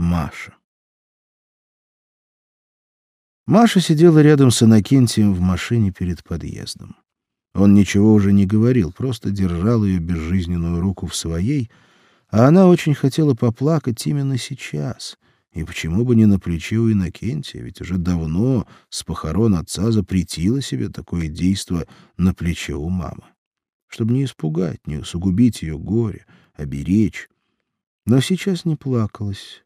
Маша. Маша сидела рядом с Иннокентием в машине перед подъездом. Он ничего уже не говорил, просто держал ее безжизненную руку в своей, а она очень хотела поплакать именно сейчас. И почему бы не на плече у Иннокентия, ведь уже давно с похорон отца запретила себе такое действо на плече у мамы. Чтобы не испугать, не усугубить ее горе, оберечь. Но сейчас не плакалась.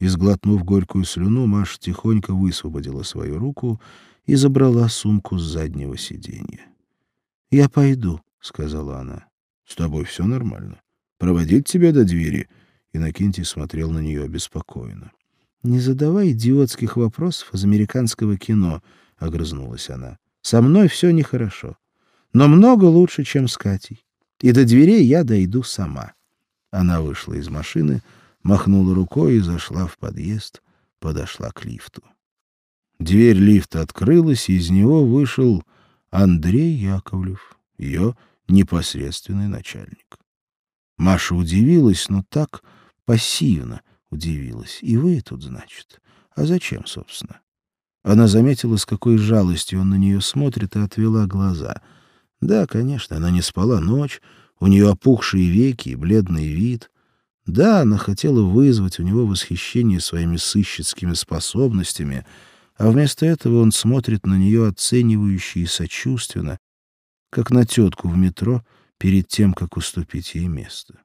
И, сглотнув горькую слюну, Маша тихонько высвободила свою руку и забрала сумку с заднего сиденья. — Я пойду, — сказала она. — С тобой все нормально. Проводить тебя до двери? Иннокентий смотрел на нее обеспокоенно. — Не задавай идиотских вопросов из американского кино, — огрызнулась она. — Со мной все нехорошо. Но много лучше, чем с Катей. И до дверей я дойду сама. Она вышла из машины, махнула рукой и зашла в подъезд, подошла к лифту. Дверь лифта открылась, и из него вышел Андрей Яковлев, ее непосредственный начальник. Маша удивилась, но так пассивно удивилась. И вы тут, значит. А зачем, собственно? Она заметила, с какой жалостью он на нее смотрит, и отвела глаза. Да, конечно, она не спала ночь, у нее опухшие веки и бледный вид. Да, она хотела вызвать у него восхищение своими сыщицкими способностями — а вместо этого он смотрит на нее оценивающе и сочувственно, как на тетку в метро перед тем, как уступить ей место.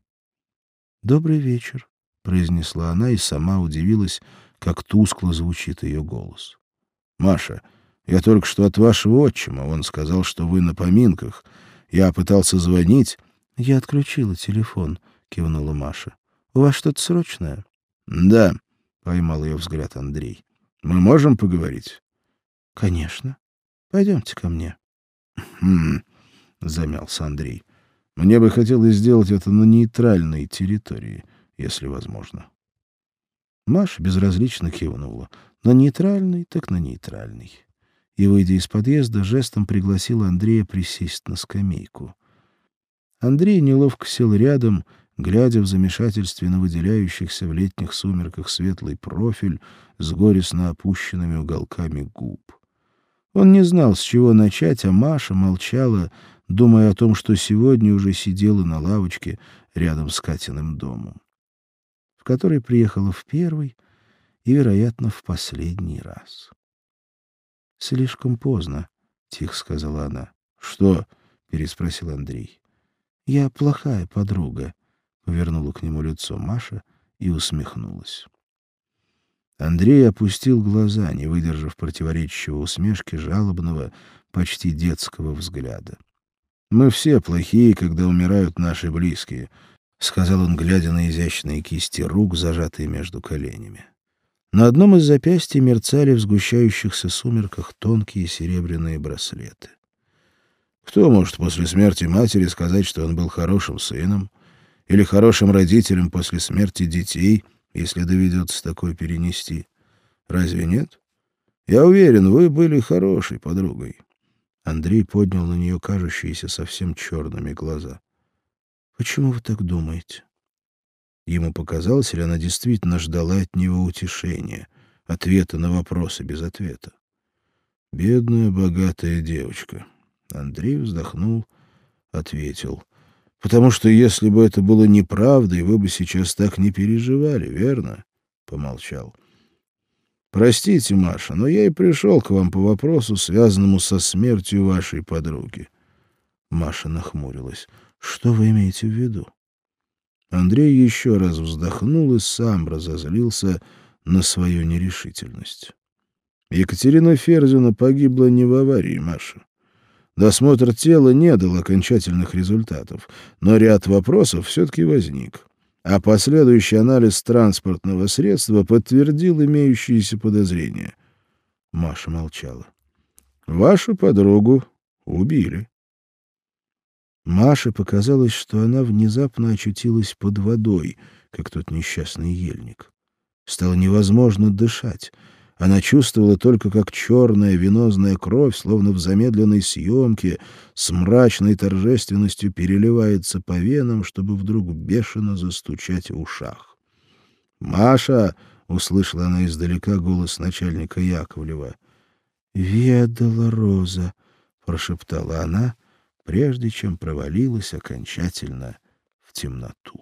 «Добрый вечер», — произнесла она и сама удивилась, как тускло звучит ее голос. «Маша, я только что от вашего отчима. Он сказал, что вы на поминках. Я пытался звонить». «Я отключила телефон», — кивнула Маша. «У вас что-то срочное?» «Да», — поймал ее взгляд Андрей. Мы можем поговорить? — Конечно. Пойдемте ко мне. — Хм, — замялся Андрей. — Мне бы хотелось сделать это на нейтральной территории, если возможно. Маша безразлично кивнула. На нейтральной, так на нейтральной. И, выйдя из подъезда, жестом пригласила Андрея присесть на скамейку. Андрей неловко сел рядом глядя в замешательстве на выделяющихся в летних сумерках светлый профиль с горестно опущенными уголками губ. Он не знал, с чего начать, а Маша молчала, думая о том, что сегодня уже сидела на лавочке рядом с Катиным домом, в который приехала в первый и, вероятно, в последний раз. «Слишком поздно», — тихо сказала она. «Что?» — переспросил Андрей. «Я плохая подруга», Повернула к нему лицо Маша и усмехнулась. Андрей опустил глаза, не выдержав противоречивого усмешки жалобного, почти детского взгляда. «Мы все плохие, когда умирают наши близкие», — сказал он, глядя на изящные кисти рук, зажатые между коленями. На одном из запястий мерцали в сгущающихся сумерках тонкие серебряные браслеты. Кто может после смерти матери сказать, что он был хорошим сыном, или хорошим родителям после смерти детей, если доведется такое перенести. Разве нет? Я уверен, вы были хорошей подругой. Андрей поднял на нее кажущиеся совсем черными глаза. Почему вы так думаете? Ему показалось, или она действительно ждала от него утешения, ответа на вопросы без ответа. Бедная, богатая девочка. Андрей вздохнул, ответил. Потому что если бы это было неправдой, вы бы сейчас так не переживали, верно? Помолчал. Простите, Маша, но я и пришел к вам по вопросу, связанному со смертью вашей подруги. Маша нахмурилась. Что вы имеете в виду? Андрей еще раз вздохнул и сам разозлился на свою нерешительность. Екатерина Ферзина погибла не в аварии, Маша. Досмотр тела не дал окончательных результатов, но ряд вопросов все-таки возник. А последующий анализ транспортного средства подтвердил имеющиеся подозрения. Маша молчала. «Вашу подругу убили». Маше показалось, что она внезапно очутилась под водой, как тот несчастный ельник. Стало невозможно дышать. Она чувствовала только, как черная венозная кровь, словно в замедленной съемке, с мрачной торжественностью переливается по венам, чтобы вдруг бешено застучать в ушах. «Маша!» — услышала она издалека голос начальника Яковлева. «Ведала Роза», — прошептала она, прежде чем провалилась окончательно в темноту.